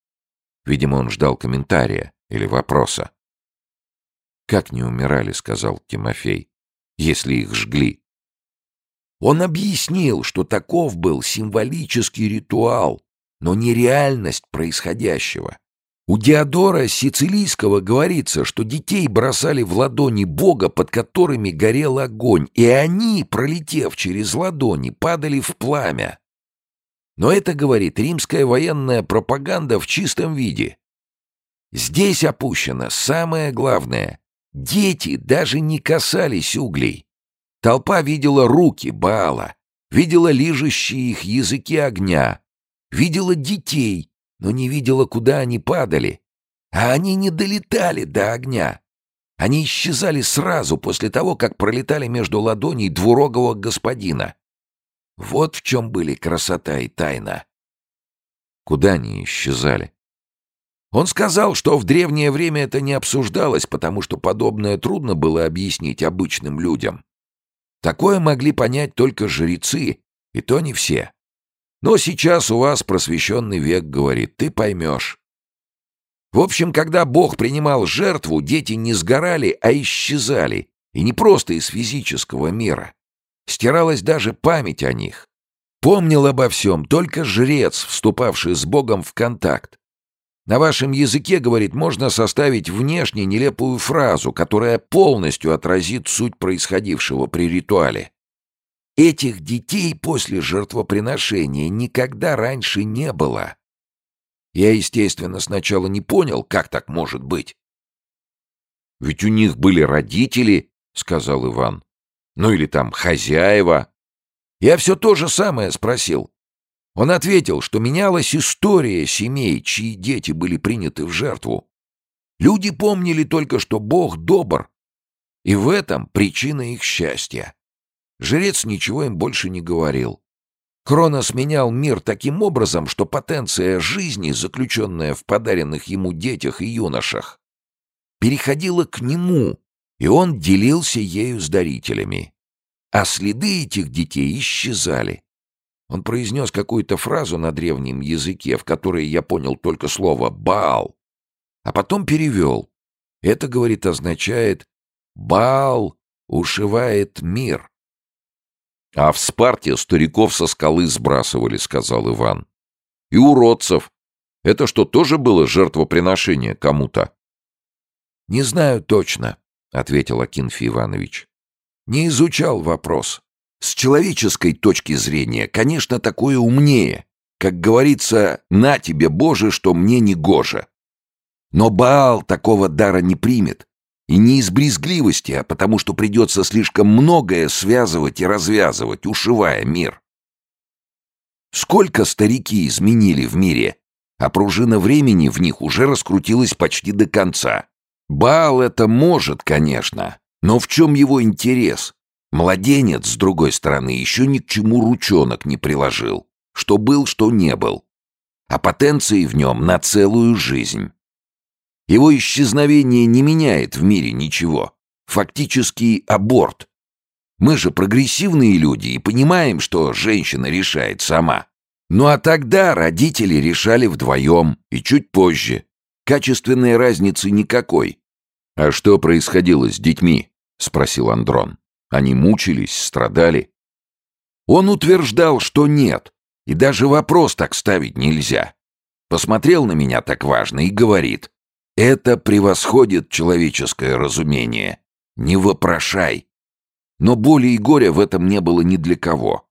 Видимо, он ждал комментария или вопроса. «Как не умирали?» — сказал Тимофей если их жгли. Он объяснил, что таков был символический ритуал, но не реальность происходящего. У Диодора Сицилийского говорится, что детей бросали в ладони Бога, под которыми горел огонь, и они, пролетев через ладони, падали в пламя. Но это, говорит, римская военная пропаганда в чистом виде. Здесь опущено самое главное Дети даже не касались углей. Толпа видела руки Баала, видела лижущие их языки огня, видела детей, но не видела, куда они падали. А они не долетали до огня. Они исчезали сразу после того, как пролетали между ладоней двурогого господина. Вот в чем были красота и тайна. Куда они исчезали? Он сказал, что в древнее время это не обсуждалось, потому что подобное трудно было объяснить обычным людям. Такое могли понять только жрецы, и то не все. Но сейчас у вас просвещенный век говорит, ты поймешь. В общем, когда Бог принимал жертву, дети не сгорали, а исчезали, и не просто из физического мира. Стиралась даже память о них. Помнил обо всем только жрец, вступавший с Богом в контакт. На вашем языке, говорит, можно составить внешне нелепую фразу, которая полностью отразит суть происходившего при ритуале. Этих детей после жертвоприношения никогда раньше не было. Я, естественно, сначала не понял, как так может быть. «Ведь у них были родители», — сказал Иван. «Ну или там хозяева». Я все то же самое спросил. Он ответил, что менялась история семей, чьи дети были приняты в жертву. Люди помнили только, что Бог добр, и в этом причина их счастья. Жрец ничего им больше не говорил. Кронос менял мир таким образом, что потенция жизни, заключенная в подаренных ему детях и юношах, переходила к нему, и он делился ею с дарителями. А следы этих детей исчезали. Он произнес какую-то фразу на древнем языке, в которой я понял только слово «баал», а потом перевел. Это, говорит, означает «баал ушивает мир». «А в Спарте стариков со скалы сбрасывали», — сказал Иван. «И уродцев. Это что, тоже было жертвоприношение кому-то?» «Не знаю точно», — ответил Акинфий Иванович. «Не изучал вопрос. С человеческой точки зрения, конечно, такое умнее. Как говорится, на тебе, Боже, что мне не гоже. Но Баал такого дара не примет. И не из брезгливости, а потому что придется слишком многое связывать и развязывать, ушивая мир. Сколько старики изменили в мире, а пружина времени в них уже раскрутилась почти до конца. Баал это может, конечно, Но в чем его интерес? Младенец, с другой стороны, еще ни к чему ручонок не приложил. Что был, что не был. А потенции в нем на целую жизнь. Его исчезновение не меняет в мире ничего. Фактически аборт. Мы же прогрессивные люди и понимаем, что женщина решает сама. Ну а тогда родители решали вдвоем и чуть позже. Качественной разницы никакой. «А что происходило с детьми?» — спросил Андрон. «Они мучились, страдали?» Он утверждал, что нет, и даже вопрос так ставить нельзя. Посмотрел на меня так важно и говорит, «Это превосходит человеческое разумение. Не вопрошай». Но боли и горя в этом не было ни для кого.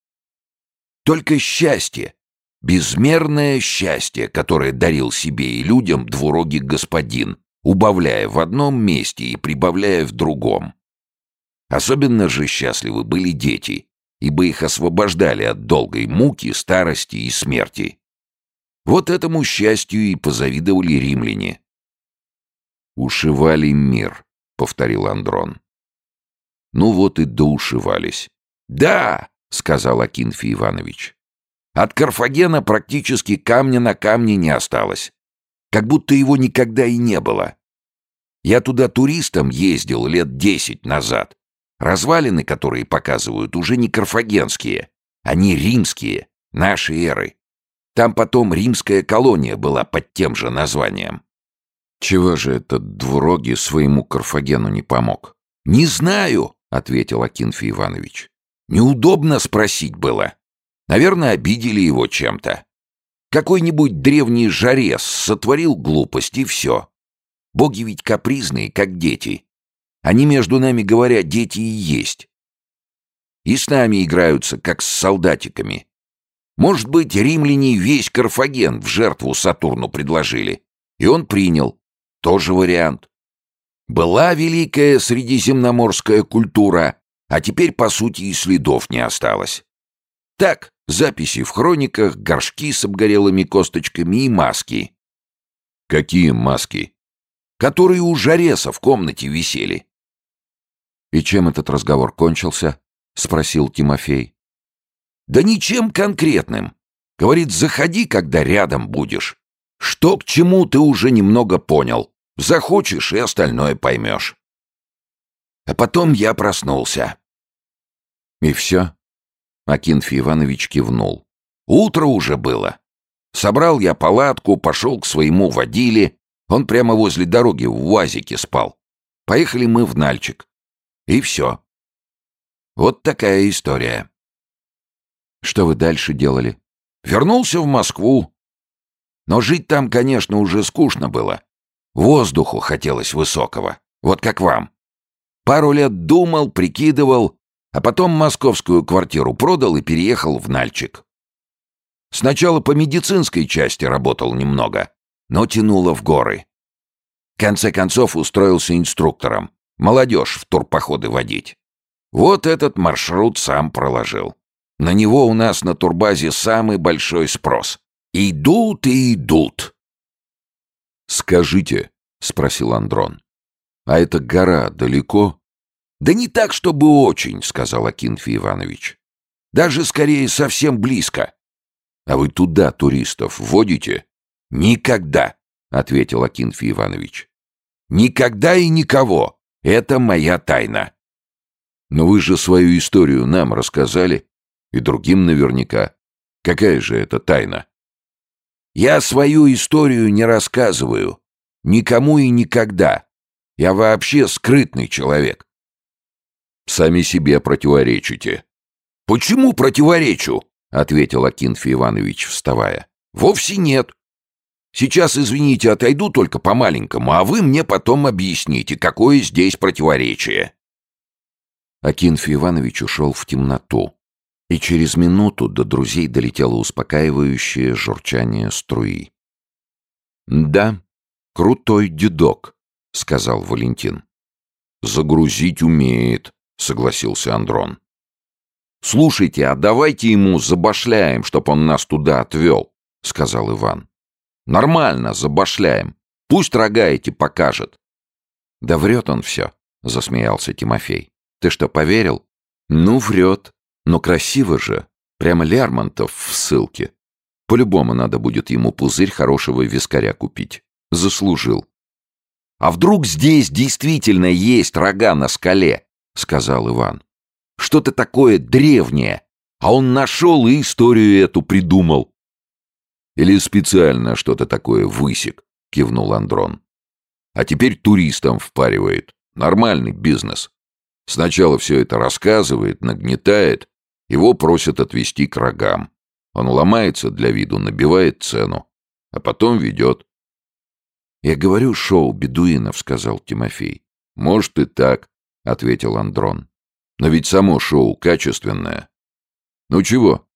Только счастье, безмерное счастье, которое дарил себе и людям двурогий господин, убавляя в одном месте и прибавляя в другом. Особенно же счастливы были дети, ибо их освобождали от долгой муки, старости и смерти. Вот этому счастью и позавидовали римляне. «Ушивали мир», — повторил Андрон. Ну вот и доушивались. «Да!» — сказал Акинфий Иванович. «От Карфагена практически камня на камне не осталось. Как будто его никогда и не было. Я туда туристом ездил лет десять назад. Развалины, которые показывают, уже не карфагенские. Они римские, нашей эры. Там потом римская колония была под тем же названием. Чего же этот двуроги своему Карфагену не помог? «Не знаю», — ответил Акинфий Иванович. «Неудобно спросить было. Наверное, обидели его чем-то. Какой-нибудь древний жарес сотворил глупость, и все. Боги ведь капризные, как дети. Они, между нами говоря, дети и есть. И с нами играются, как с солдатиками. Может быть, римляне весь Карфаген в жертву Сатурну предложили. И он принял. Тоже вариант. Была великая средиземноморская культура, а теперь, по сути, и следов не осталось. Так, записи в хрониках, горшки с обгорелыми косточками и маски. Какие маски? Которые у Жареса в комнате висели. И чем этот разговор кончился? Спросил Тимофей. Да ничем конкретным. Говорит, заходи, когда рядом будешь. Что к чему ты уже немного понял. Захочешь и остальное поймешь. А потом я проснулся. И все? Акинфий Иванович кивнул. Утро уже было. Собрал я палатку, пошел к своему водиле. Он прямо возле дороги в УАЗике спал. Поехали мы в Нальчик. И все. Вот такая история. Что вы дальше делали? Вернулся в Москву. Но жить там, конечно, уже скучно было. Воздуху хотелось высокого. Вот как вам. Пару лет думал, прикидывал, а потом московскую квартиру продал и переехал в Нальчик. Сначала по медицинской части работал немного, но тянуло в горы. В конце концов устроился инструктором. Молодежь в турпоходы водить. Вот этот маршрут сам проложил. На него у нас на турбазе самый большой спрос. Идут и идут. «Скажите», — спросил Андрон, — «а эта гора далеко?» «Да не так, чтобы очень», — сказал Акинфий Иванович. «Даже скорее совсем близко». «А вы туда туристов водите?» «Никогда», — ответил Акинфий Иванович. «Никогда и никого. Это моя тайна». «Но вы же свою историю нам рассказали, и другим наверняка. Какая же это тайна?» «Я свою историю не рассказываю. Никому и никогда. Я вообще скрытный человек. Сами себе противоречите». «Почему противоречу?» — ответил Акинфий Иванович, вставая. «Вовсе нет. Сейчас, извините, отойду только по-маленькому, а вы мне потом объясните, какое здесь противоречие». Акинфий Иванович ушел в темноту, и через минуту до друзей долетело успокаивающее журчание струи. «Да, крутой дедок», — сказал Валентин. «Загрузить умеет», согласился Андрон. «Слушайте, а давайте ему забашляем, чтоб он нас туда отвел», — сказал Иван. «Нормально, забашляем. Пусть рога эти покажет». «Да врет он все», — засмеялся Тимофей. «Ты что, поверил?» «Ну, врет. Но красиво же. Прямо Лермонтов в ссылке. По-любому надо будет ему пузырь хорошего вискаря купить. Заслужил». «А вдруг здесь действительно есть рога на скале?» — сказал Иван. «Что-то такое древнее. А он нашел и историю эту придумал». «Или специально что-то такое высек», — кивнул Андрон. «А теперь туристам впаривает. Нормальный бизнес. Сначала все это рассказывает, нагнетает, его просят отвезти к рогам. Он ломается для виду, набивает цену, а потом ведет. «Я говорю, шоу бедуинов», — сказал Тимофей. «Может и так», — ответил Андрон. «Но ведь само шоу качественное. Ну чего,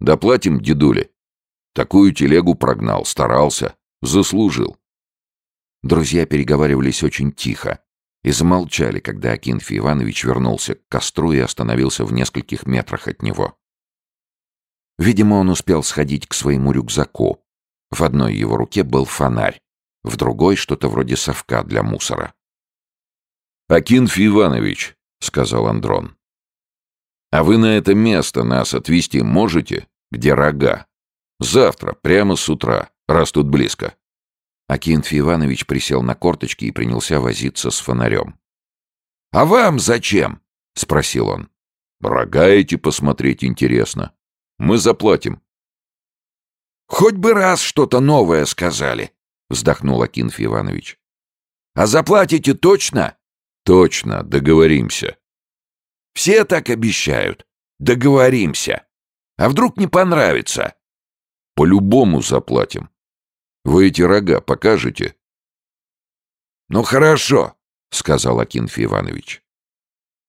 доплатим дедуле? Такую телегу прогнал, старался, заслужил». Друзья переговаривались очень тихо и замолчали, когда Акинфий Иванович вернулся к костру и остановился в нескольких метрах от него. Видимо, он успел сходить к своему рюкзаку. В одной его руке был фонарь, в другой — что-то вроде совка для мусора. «Акинфий Иванович», — сказал Андрон, — «а вы на это место нас отвезти можете, где рога? Завтра, прямо с утра, раз тут близко». Акинфий Иванович присел на корточки и принялся возиться с фонарем. «А вам зачем?» — спросил он. «Рога эти посмотреть интересно. Мы заплатим». «Хоть бы раз что-то новое сказали», — вздохнул Акинфий Иванович. «А заплатите точно?» «Точно, договоримся». «Все так обещают. Договоримся. А вдруг не понравится?» «По-любому заплатим. Вы эти рога покажете?» «Ну хорошо», — сказал Акинфий Иванович.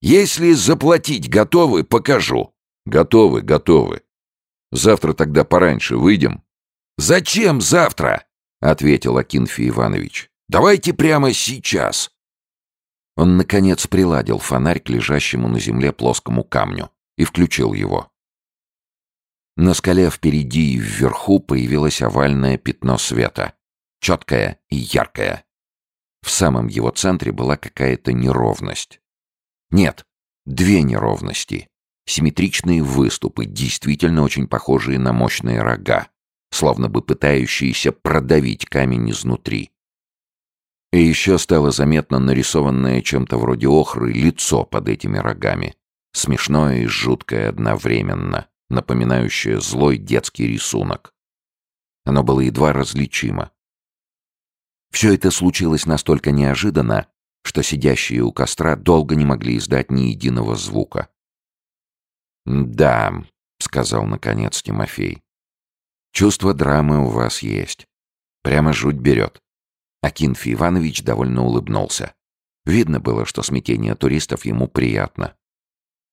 «Если заплатить готовы, покажу». «Готовы, готовы. Завтра тогда пораньше выйдем». «Зачем завтра?» — ответил Акинфий Иванович. «Давайте прямо сейчас». Он, наконец, приладил фонарь к лежащему на земле плоскому камню и включил его. На скале впереди и вверху появилось овальное пятно света, четкое и яркое. В самом его центре была какая-то неровность. Нет, две неровности. Симметричные выступы, действительно очень похожие на мощные рога, словно бы пытающиеся продавить камень изнутри. И еще стало заметно нарисованное чем-то вроде охры лицо под этими рогами. Смешное и жуткое одновременно напоминающее злой детский рисунок. Оно было едва различимо. Все это случилось настолько неожиданно, что сидящие у костра долго не могли издать ни единого звука. «Да», — сказал наконец Тимофей, — «чувство драмы у вас есть. Прямо жуть берет». Акинфий Иванович довольно улыбнулся. Видно было, что смятение туристов ему приятно.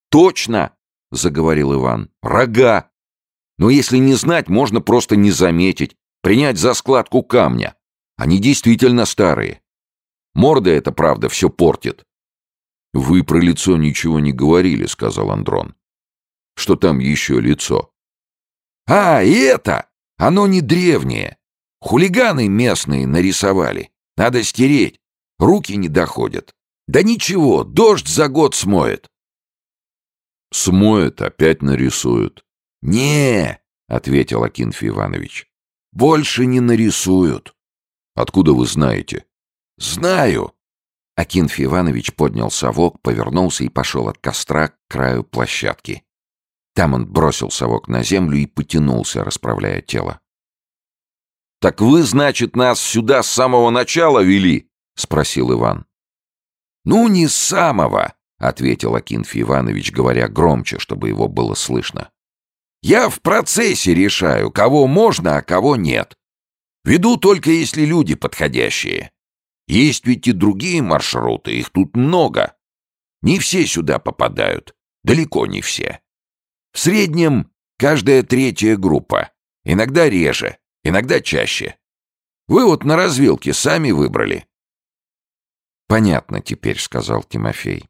«Точно!» — заговорил Иван. «Рога! Но если не знать, можно просто не заметить, принять за складку камня. Они действительно старые. Морда эта, правда, все портит». «Вы про лицо ничего не говорили», — сказал Андрон. «Что там еще лицо?» «А, и это! Оно не древнее. Хулиганы местные нарисовали. Надо стереть. Руки не доходят. Да ничего, дождь за год смоет. Смоют, опять нарисуют. «Не!» — ответил Акинфий Иванович. «Больше не нарисуют». «Откуда вы знаете?» «Знаю!» Акинфий Иванович поднял совок, повернулся и пошел от костра к краю площадки. Там он бросил совок на землю и потянулся, расправляя тело. «Так вы, значит, нас сюда с самого начала вели?» — спросил Иван. «Ну, не с самого», — ответил Акинфий Иванович, говоря громче, чтобы его было слышно. «Я в процессе решаю, кого можно, а кого нет. Веду только если люди подходящие. Есть ведь и другие маршруты, их тут много. Не все сюда попадают, далеко не все. В среднем каждая третья группа, иногда реже, иногда чаще. Вы вот на развилке сами выбрали». «Понятно теперь», — сказал Тимофей.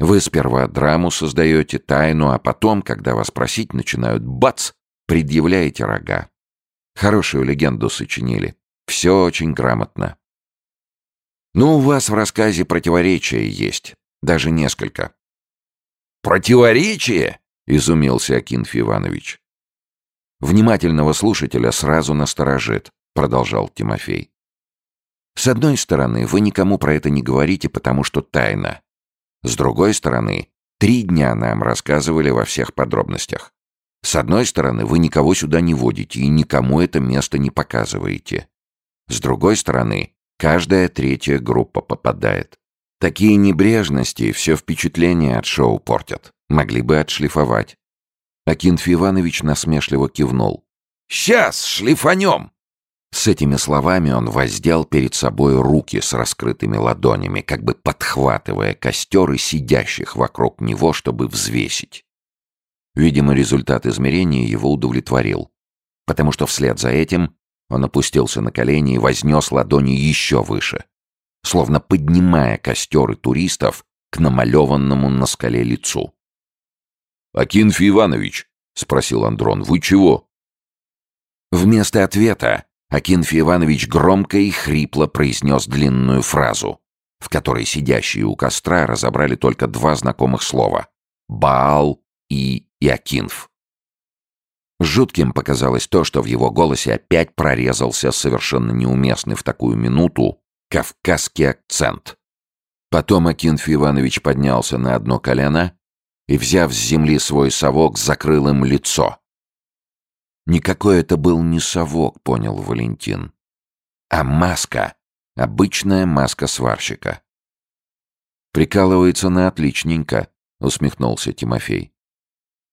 Вы сперва драму создаете, тайну, а потом, когда вас просить начинают, бац, предъявляете рога. Хорошую легенду сочинили. Все очень грамотно. Ну, у вас в рассказе противоречия есть. Даже несколько. Противоречие? Изумился Акинф Иванович. Внимательного слушателя сразу насторожит, продолжал Тимофей. С одной стороны, вы никому про это не говорите, потому что тайна. С другой стороны, три дня нам рассказывали во всех подробностях. С одной стороны, вы никого сюда не водите и никому это место не показываете. С другой стороны, каждая третья группа попадает. Такие небрежности все впечатление от шоу портят. Могли бы отшлифовать. Акинф Иванович насмешливо кивнул. «Сейчас шлифанем!» С этими словами он воздел перед собой руки с раскрытыми ладонями, как бы подхватывая костер и сидящих вокруг него, чтобы взвесить. Видимо, результат измерения его удовлетворил, потому что вслед за этим он опустился на колени и вознес ладони еще выше, словно поднимая костер и туристов к намалеванному на скале лицу. «Акинфий Иванович», — спросил Андрон, — «вы чего?» Вместо ответа Акинфий Иванович громко и хрипло произнес длинную фразу, в которой сидящие у костра разобрали только два знакомых слова — «Баал» и «Иакинф». Жутким показалось то, что в его голосе опять прорезался совершенно неуместный в такую минуту кавказский акцент. Потом Акинфий Иванович поднялся на одно колено и, взяв с земли свой совок, закрыл им лицо. Никакой это был не совок, понял Валентин, а маска, обычная маска сварщика. «Прикалывается на отличненько», — усмехнулся Тимофей.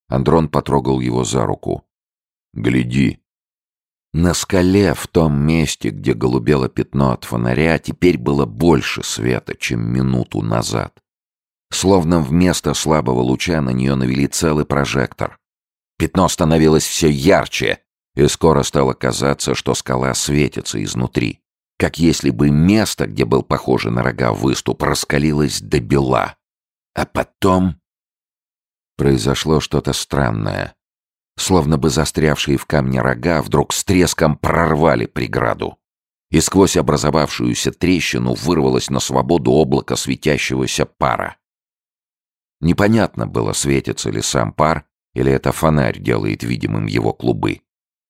Андрон потрогал его за руку. «Гляди». На скале, в том месте, где голубело пятно от фонаря, теперь было больше света, чем минуту назад. Словно вместо слабого луча на нее навели целый прожектор. Пятно становилось все ярче, и скоро стало казаться, что скала светится изнутри, как если бы место, где был похоже на рога выступ, раскалилось до бела. А потом произошло что-то странное. Словно бы застрявшие в камне рога вдруг с треском прорвали преграду. И сквозь образовавшуюся трещину вырвалось на свободу облако светящегося пара. Непонятно было, светится ли сам пар, или это фонарь делает видимым его клубы.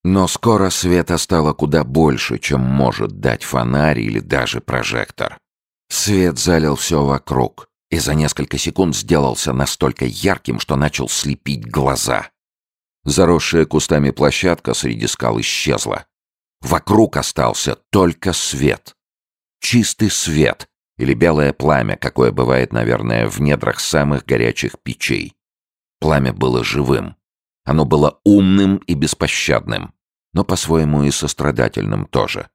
Но скоро света стало куда больше, чем может дать фонарь или даже прожектор. Свет залил все вокруг и за несколько секунд сделался настолько ярким, что начал слепить глаза. Заросшая кустами площадка среди скал исчезла. Вокруг остался только свет. Чистый свет, или белое пламя, какое бывает, наверное, в недрах самых горячих печей. Пламя было живым. Оно было умным и беспощадным, но по-своему и сострадательным тоже.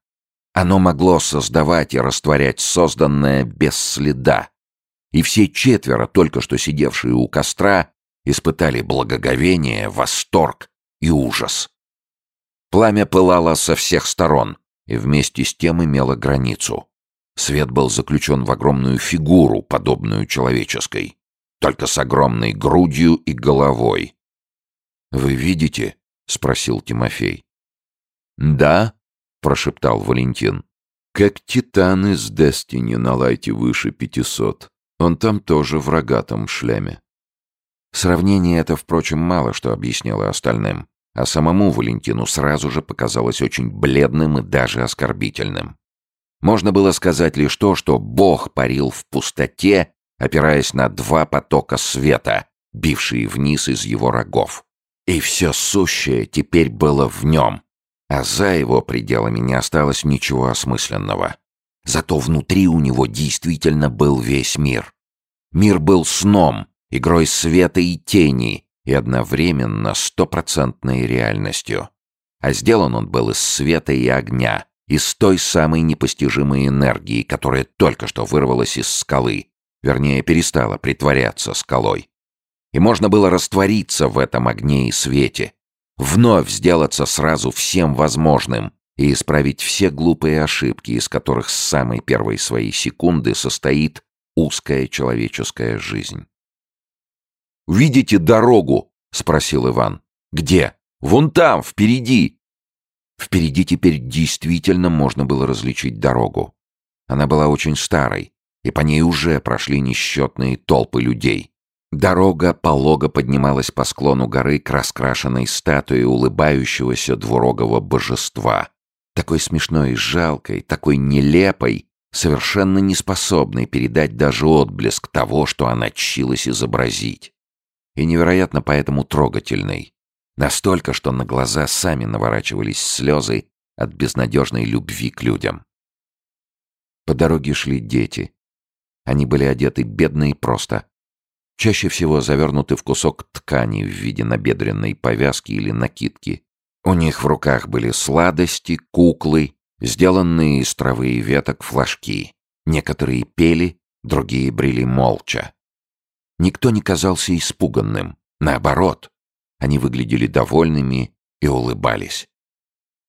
Оно могло создавать и растворять созданное без следа. И все четверо, только что сидевшие у костра, испытали благоговение, восторг и ужас. Пламя пылало со всех сторон и вместе с тем имело границу. Свет был заключен в огромную фигуру, подобную человеческой, только с огромной грудью и головой. «Вы видите?» — спросил Тимофей. «Да», — прошептал Валентин. «Как титан из Дестини на лайте выше пятисот. Он там тоже в рогатом шлеме». Сравнение это, впрочем, мало что объясняло остальным, а самому Валентину сразу же показалось очень бледным и даже оскорбительным. Можно было сказать лишь то, что Бог парил в пустоте, опираясь на два потока света, бившие вниз из его рогов. И все сущее теперь было в нем, а за его пределами не осталось ничего осмысленного. Зато внутри у него действительно был весь мир. Мир был сном, игрой света и тени, и одновременно стопроцентной реальностью. А сделан он был из света и огня, из той самой непостижимой энергии, которая только что вырвалась из скалы, вернее, перестала притворяться скалой. И можно было раствориться в этом огне и свете, вновь сделаться сразу всем возможным и исправить все глупые ошибки, из которых с самой первой своей секунды состоит узкая человеческая жизнь. «Видите дорогу?» — спросил Иван. «Где?» «Вон там, впереди!» Впереди теперь действительно можно было различить дорогу. Она была очень старой, и по ней уже прошли несчетные толпы людей. Дорога полого поднималась по склону горы к раскрашенной статуе улыбающегося двурогого божества. Такой смешной и жалкой, такой нелепой, совершенно неспособной передать даже отблеск того, что она чилась изобразить. И невероятно поэтому трогательной. Настолько, что на глаза сами наворачивались слезы от безнадежной любви к людям. По дороге шли дети. Они были одеты бедно и просто. Чаще всего завернуты в кусок ткани в виде набедренной повязки или накидки. У них в руках были сладости, куклы, сделанные из травы и веток флажки. Некоторые пели, другие брели молча. Никто не казался испуганным. Наоборот, они выглядели довольными и улыбались.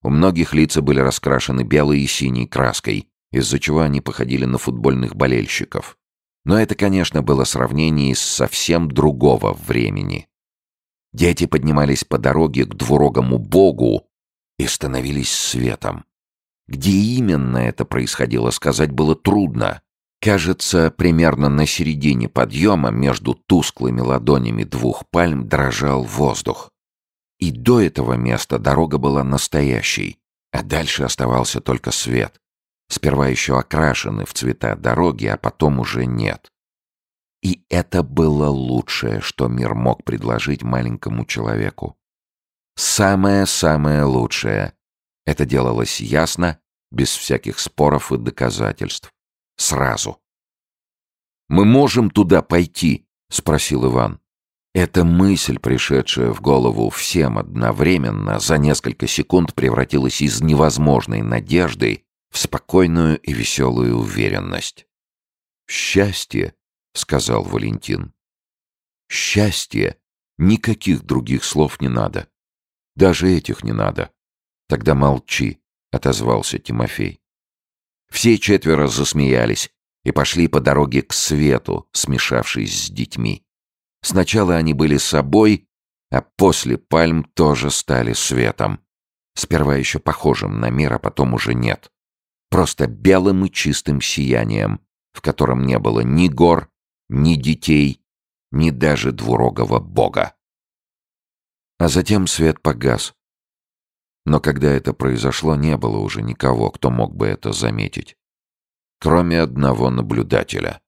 У многих лица были раскрашены белой и синей краской, из-за чего они походили на футбольных болельщиков. Но это, конечно, было сравнение из совсем другого времени. Дети поднимались по дороге к двурогому богу и становились светом. Где именно это происходило, сказать было трудно. Кажется, примерно на середине подъема между тусклыми ладонями двух пальм дрожал воздух. И до этого места дорога была настоящей, а дальше оставался только свет. Сперва еще окрашены в цвета дороги, а потом уже нет. И это было лучшее, что мир мог предложить маленькому человеку. Самое-самое лучшее. Это делалось ясно, без всяких споров и доказательств. Сразу. «Мы можем туда пойти?» — спросил Иван. Эта мысль, пришедшая в голову всем одновременно, за несколько секунд превратилась из невозможной надежды в спокойную и веселую уверенность. «Счастье», — сказал Валентин. «Счастье. Никаких других слов не надо. Даже этих не надо. Тогда молчи», — отозвался Тимофей. Все четверо засмеялись и пошли по дороге к свету, смешавшись с детьми. Сначала они были собой, а после пальм тоже стали светом. Сперва еще похожим на мир, а потом уже нет. Просто белым и чистым сиянием, в котором не было ни гор, ни детей, ни даже двурогого бога. А затем свет погас. Но когда это произошло, не было уже никого, кто мог бы это заметить. Кроме одного наблюдателя.